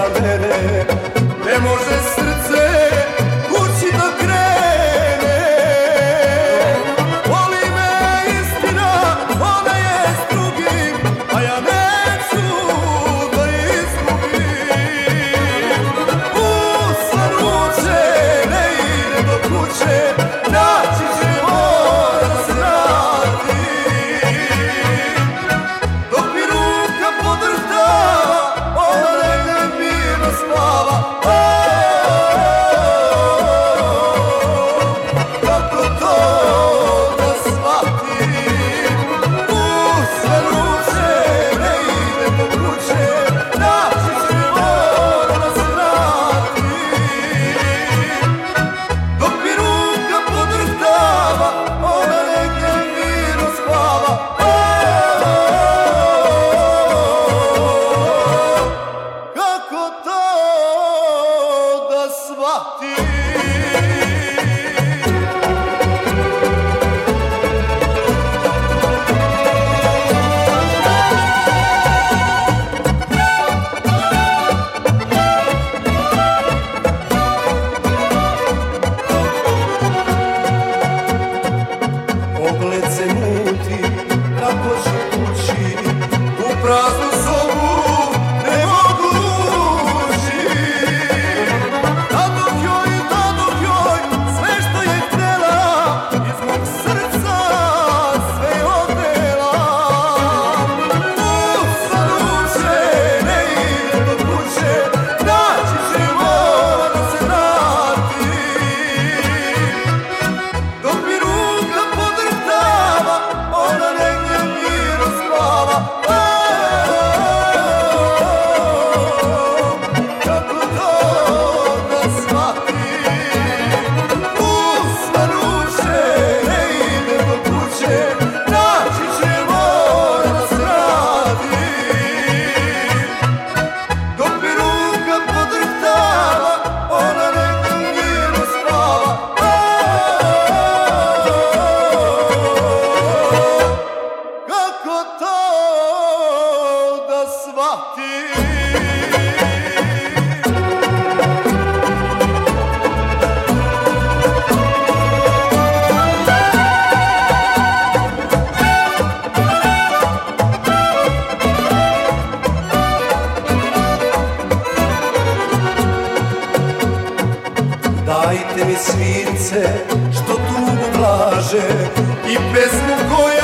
sabere asbahtı Dajte mi svince što tu blaže i pesmu koja